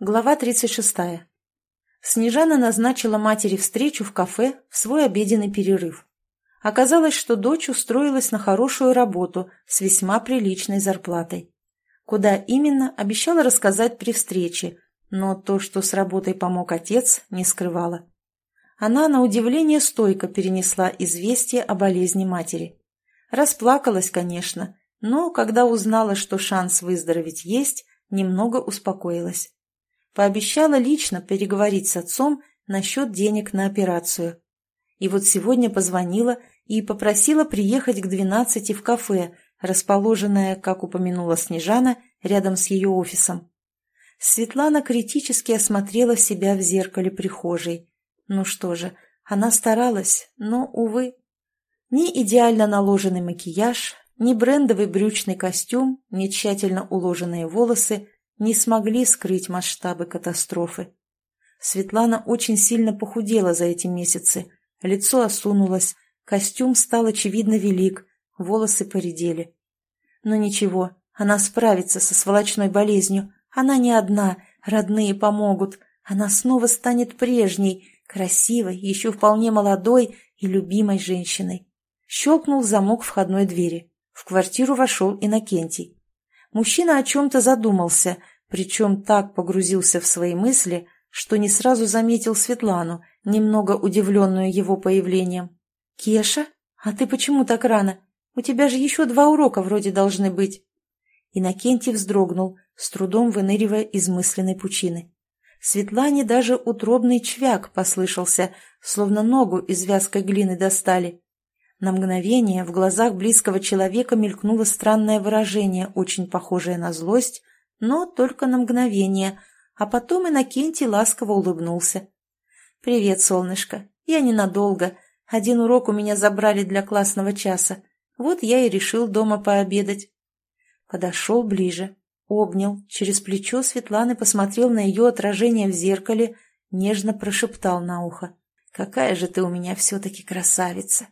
Глава 36. Снежана назначила матери встречу в кафе в свой обеденный перерыв. Оказалось, что дочь устроилась на хорошую работу с весьма приличной зарплатой. Куда именно, обещала рассказать при встрече, но то, что с работой помог отец, не скрывала. Она, на удивление, стойко перенесла известие о болезни матери. Расплакалась, конечно, но, когда узнала, что шанс выздороветь есть, немного успокоилась. Пообещала лично переговорить с отцом насчет денег на операцию. И вот сегодня позвонила и попросила приехать к двенадцати в кафе, расположенное, как упомянула Снежана, рядом с ее офисом. Светлана критически осмотрела себя в зеркале прихожей. Ну что же, она старалась, но, увы. Ни идеально наложенный макияж, ни брендовый брючный костюм, ни тщательно уложенные волосы не смогли скрыть масштабы катастрофы. Светлана очень сильно похудела за эти месяцы, лицо осунулось, костюм стал очевидно велик, волосы поредели. Но ничего, она справится со сволочной болезнью, она не одна, родные помогут, она снова станет прежней, красивой, еще вполне молодой и любимой женщиной. Щелкнул замок входной двери. В квартиру вошел Иннокентий. Мужчина о чем-то задумался, причем так погрузился в свои мысли, что не сразу заметил Светлану, немного удивленную его появлением. «Кеша? А ты почему так рано? У тебя же еще два урока вроде должны быть». Иннокентий вздрогнул, с трудом выныривая из мысленной пучины. Светлане даже утробный чвяк послышался, словно ногу из вязкой глины достали. На мгновение в глазах близкого человека мелькнуло странное выражение, очень похожее на злость, но только на мгновение, а потом Иннокентий ласково улыбнулся. «Привет, солнышко. Я ненадолго. Один урок у меня забрали для классного часа. Вот я и решил дома пообедать». Подошел ближе, обнял, через плечо Светланы посмотрел на ее отражение в зеркале, нежно прошептал на ухо. «Какая же ты у меня все-таки красавица!»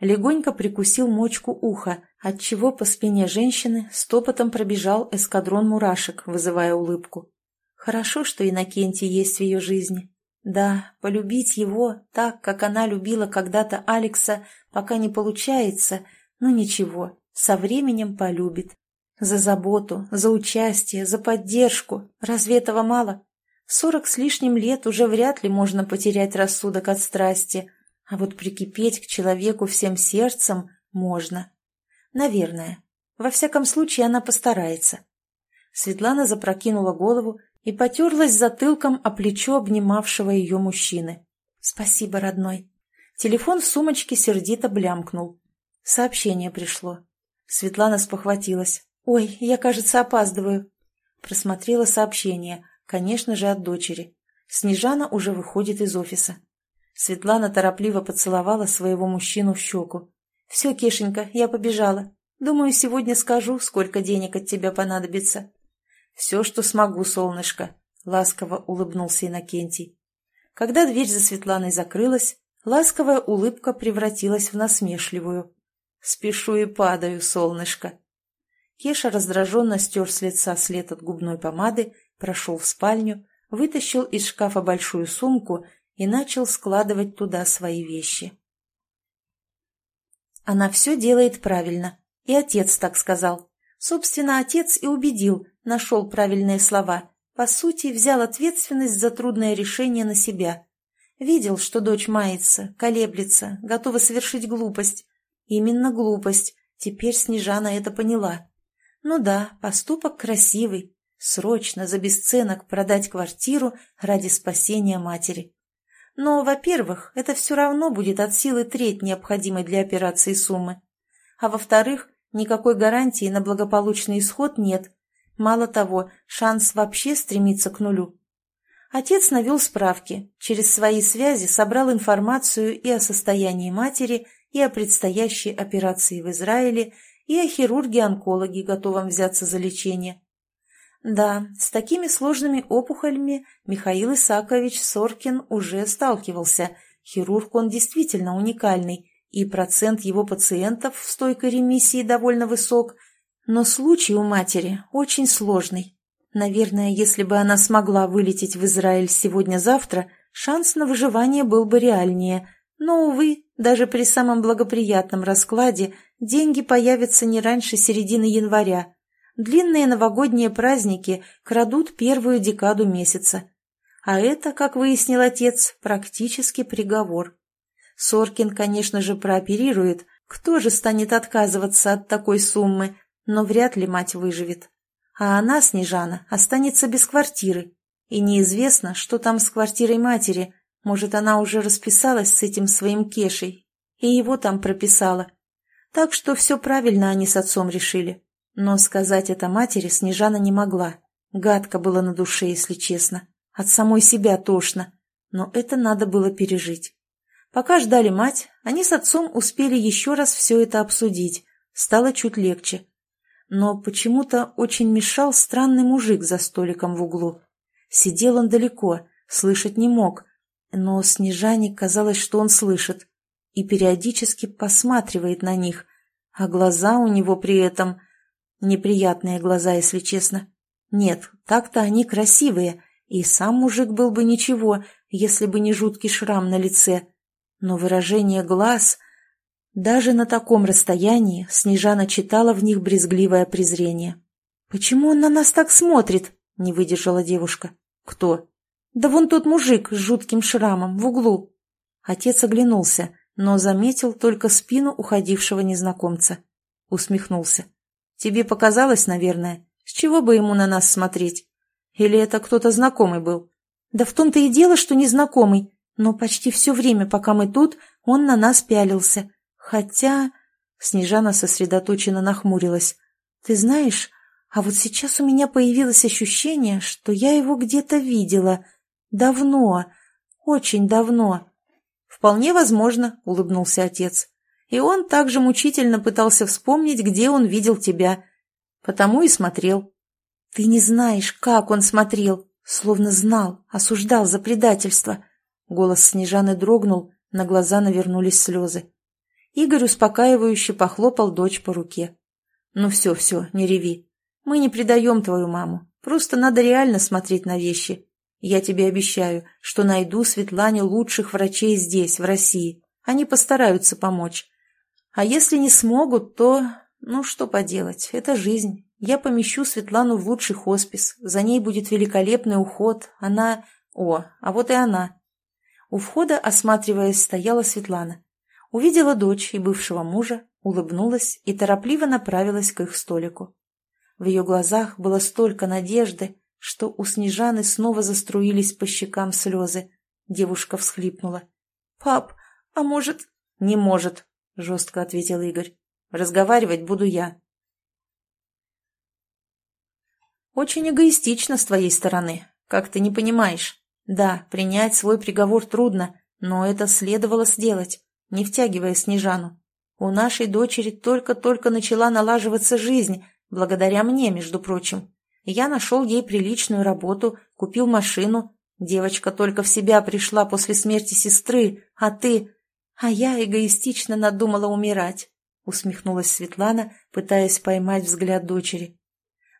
Легонько прикусил мочку уха, отчего по спине женщины стопотом пробежал эскадрон мурашек, вызывая улыбку. Хорошо, что Иннокентий есть в ее жизни. Да, полюбить его так, как она любила когда-то Алекса, пока не получается, но ничего, со временем полюбит. За заботу, за участие, за поддержку. Разве этого мало? Сорок с лишним лет уже вряд ли можно потерять рассудок от страсти, а вот прикипеть к человеку всем сердцем можно. Наверное. Во всяком случае, она постарается. Светлана запрокинула голову и потерлась затылком о плечо обнимавшего ее мужчины. «Спасибо, родной». Телефон в сумочке сердито блямкнул. Сообщение пришло. Светлана спохватилась. «Ой, я, кажется, опаздываю». Просмотрела сообщение, конечно же, от дочери. Снежана уже выходит из офиса. Светлана торопливо поцеловала своего мужчину в щеку. «Все, Кешенька, я побежала. Думаю, сегодня скажу, сколько денег от тебя понадобится». «Все, что смогу, солнышко», — ласково улыбнулся Иннокентий. Когда дверь за Светланой закрылась, ласковая улыбка превратилась в насмешливую. «Спешу и падаю, солнышко». Кеша раздраженно стер с лица след от губной помады, прошел в спальню, вытащил из шкафа большую сумку и начал складывать туда свои вещи. Она все делает правильно, и отец так сказал. Собственно, отец и убедил, нашел правильные слова, по сути, взял ответственность за трудное решение на себя. Видел, что дочь мается, колеблется, готова совершить глупость. Именно глупость, теперь Снежана это поняла. Ну да, поступок красивый, срочно, за бесценок продать квартиру ради спасения матери. Но, во-первых, это все равно будет от силы треть необходимой для операции суммы. А во-вторых, никакой гарантии на благополучный исход нет. Мало того, шанс вообще стремится к нулю. Отец навел справки, через свои связи собрал информацию и о состоянии матери, и о предстоящей операции в Израиле, и о хирурге-онкологе, готовом взяться за лечение. Да, с такими сложными опухолями Михаил Исакович Соркин уже сталкивался. Хирург он действительно уникальный, и процент его пациентов в стойкой ремиссии довольно высок, но случай у матери очень сложный. Наверное, если бы она смогла вылететь в Израиль сегодня-завтра, шанс на выживание был бы реальнее. Но, увы, даже при самом благоприятном раскладе деньги появятся не раньше середины января. Длинные новогодние праздники крадут первую декаду месяца. А это, как выяснил отец, практически приговор. Соркин, конечно же, прооперирует. Кто же станет отказываться от такой суммы? Но вряд ли мать выживет. А она, Снежана, останется без квартиры. И неизвестно, что там с квартирой матери. Может, она уже расписалась с этим своим Кешей. И его там прописала. Так что все правильно они с отцом решили. Но сказать это матери Снежана не могла. Гадко было на душе, если честно. От самой себя тошно. Но это надо было пережить. Пока ждали мать, они с отцом успели еще раз все это обсудить. Стало чуть легче но почему-то очень мешал странный мужик за столиком в углу. Сидел он далеко, слышать не мог, но Снежане казалось, что он слышит, и периодически посматривает на них, а глаза у него при этом... Неприятные глаза, если честно. Нет, так-то они красивые, и сам мужик был бы ничего, если бы не жуткий шрам на лице. Но выражение глаз даже на таком расстоянии Снежана читала в них брезгливое презрение. «Почему он на нас так смотрит?» — не выдержала девушка. «Кто?» «Да вон тот мужик с жутким шрамом в углу». Отец оглянулся, но заметил только спину уходившего незнакомца. Усмехнулся. «Тебе показалось, наверное, с чего бы ему на нас смотреть? Или это кто-то знакомый был?» «Да в том-то и дело, что незнакомый, но почти все время, пока мы тут, он на нас пялился. Хотя... Снежана сосредоточенно нахмурилась. «Ты знаешь, а вот сейчас у меня появилось ощущение, что я его где-то видела. Давно. Очень давно». «Вполне возможно», — улыбнулся отец. «И он также мучительно пытался вспомнить, где он видел тебя. Потому и смотрел». «Ты не знаешь, как он смотрел. Словно знал, осуждал за предательство». Голос Снежаны дрогнул, на глаза навернулись слезы. Игорь успокаивающе похлопал дочь по руке. «Ну все, все, не реви. Мы не предаем твою маму. Просто надо реально смотреть на вещи. Я тебе обещаю, что найду Светлане лучших врачей здесь, в России. Они постараются помочь. А если не смогут, то... Ну, что поделать, это жизнь. Я помещу Светлану в лучший хоспис. За ней будет великолепный уход. Она... О, а вот и она». У входа, осматриваясь, стояла Светлана. Увидела дочь и бывшего мужа, улыбнулась и торопливо направилась к их столику. В ее глазах было столько надежды, что у Снежаны снова заструились по щекам слезы. Девушка всхлипнула. «Пап, а может...» «Не может», — жестко ответил Игорь. «Разговаривать буду я». «Очень эгоистично с твоей стороны, как ты не понимаешь. Да, принять свой приговор трудно, но это следовало сделать не втягивая Снежану. У нашей дочери только-только начала налаживаться жизнь, благодаря мне, между прочим. Я нашел ей приличную работу, купил машину. Девочка только в себя пришла после смерти сестры, а ты... А я эгоистично надумала умирать, усмехнулась Светлана, пытаясь поймать взгляд дочери.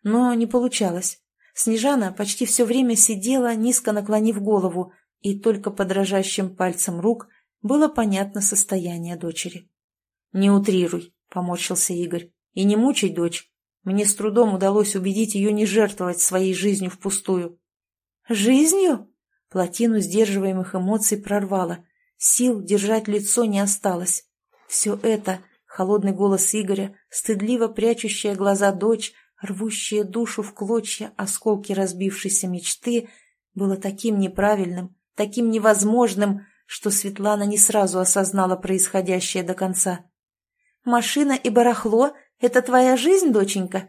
Но не получалось. Снежана почти все время сидела, низко наклонив голову, и только дрожащим пальцем рук было понятно состояние дочери. «Не утрируй», — поморщился Игорь, — «и не мучай дочь. Мне с трудом удалось убедить ее не жертвовать своей жизнью впустую». «Жизнью?» Плотину сдерживаемых эмоций прорвало. Сил держать лицо не осталось. Все это, холодный голос Игоря, стыдливо прячущая глаза дочь, рвущая душу в клочья осколки разбившейся мечты, было таким неправильным, таким невозможным, что Светлана не сразу осознала происходящее до конца. «Машина и барахло — это твоя жизнь, доченька?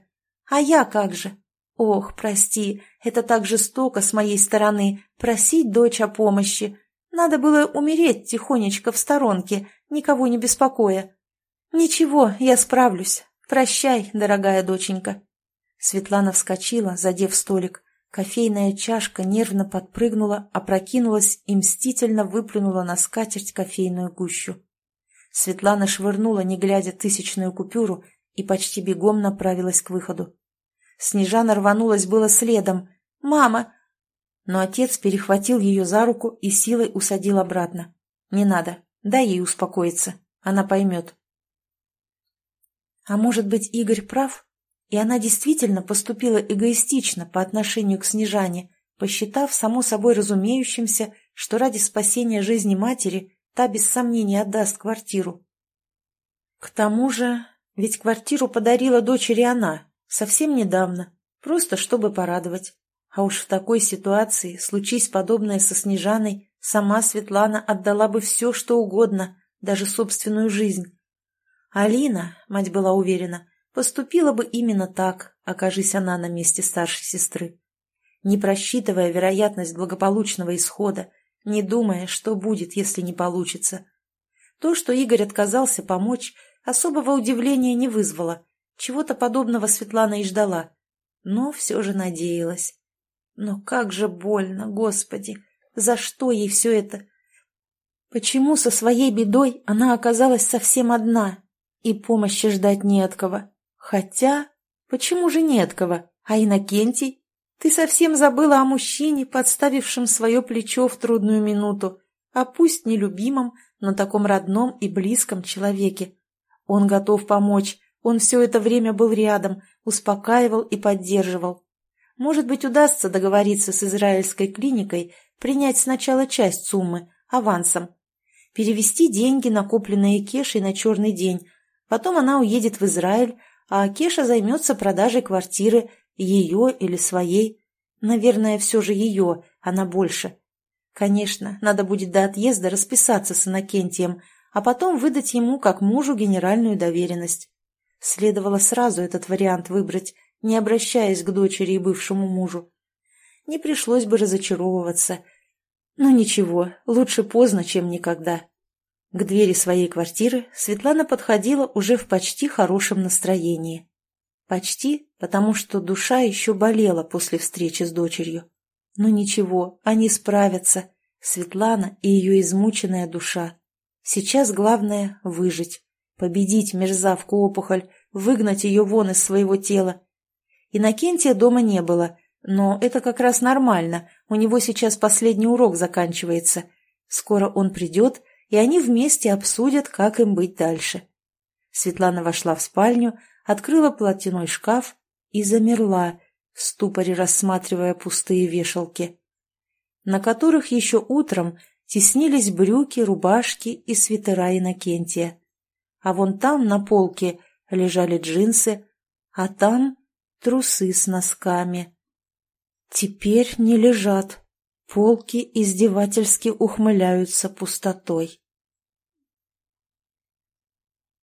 А я как же? Ох, прости, это так жестоко с моей стороны, просить дочь о помощи. Надо было умереть тихонечко в сторонке, никого не беспокоя. Ничего, я справлюсь. Прощай, дорогая доченька». Светлана вскочила, задев столик. Кофейная чашка нервно подпрыгнула, опрокинулась и мстительно выплюнула на скатерть кофейную гущу. Светлана швырнула, не глядя, тысячную купюру и почти бегом направилась к выходу. Снежана рванулась было следом. «Мама!» Но отец перехватил ее за руку и силой усадил обратно. «Не надо, дай ей успокоиться, она поймет». А может быть, Игорь прав, и она действительно поступила эгоистично по отношению к Снежане, посчитав само собой разумеющимся, что ради спасения жизни матери та без сомнения отдаст квартиру. К тому же, ведь квартиру подарила дочери она, совсем недавно, просто чтобы порадовать. А уж в такой ситуации, случись подобное со Снежаной, сама Светлана отдала бы все, что угодно, даже собственную жизнь. Алина, мать была уверена, поступила бы именно так, окажись она на месте старшей сестры. Не просчитывая вероятность благополучного исхода, не думая, что будет, если не получится. То, что Игорь отказался помочь, особого удивления не вызвало. Чего-то подобного Светлана и ждала. Но все же надеялась. Но как же больно, Господи! За что ей все это? Почему со своей бедой она оказалась совсем одна, и помощи ждать не от кого? Хотя, почему же не от кого? А Иннокентий? Ты совсем забыла о мужчине, подставившем свое плечо в трудную минуту, а пусть нелюбимом, но таком родном и близком человеке. Он готов помочь, он все это время был рядом, успокаивал и поддерживал. Может быть, удастся договориться с израильской клиникой принять сначала часть суммы, авансом, перевести деньги, накопленные Кешей на черный день, потом она уедет в Израиль, а Кеша займется продажей квартиры, ее или своей. Наверное, все же ее, она больше. Конечно, надо будет до отъезда расписаться с Иннокентием, а потом выдать ему как мужу генеральную доверенность. Следовало сразу этот вариант выбрать, не обращаясь к дочери и бывшему мужу. Не пришлось бы разочаровываться. Но ничего, лучше поздно, чем никогда. К двери своей квартиры Светлана подходила уже в почти хорошем настроении. Почти, потому что душа еще болела после встречи с дочерью. Но ничего, они справятся. Светлана и ее измученная душа. Сейчас главное — выжить, победить мерзавку-опухоль, выгнать ее вон из своего тела. Иннокентия дома не было, но это как раз нормально, у него сейчас последний урок заканчивается. Скоро он придет, и они вместе обсудят, как им быть дальше. Светлана вошла в спальню, открыла платяной шкаф и замерла, в ступоре рассматривая пустые вешалки, на которых еще утром теснились брюки, рубашки и свитера Иннокентия. А вон там, на полке, лежали джинсы, а там трусы с носками. Теперь не лежат. Полки издевательски ухмыляются пустотой.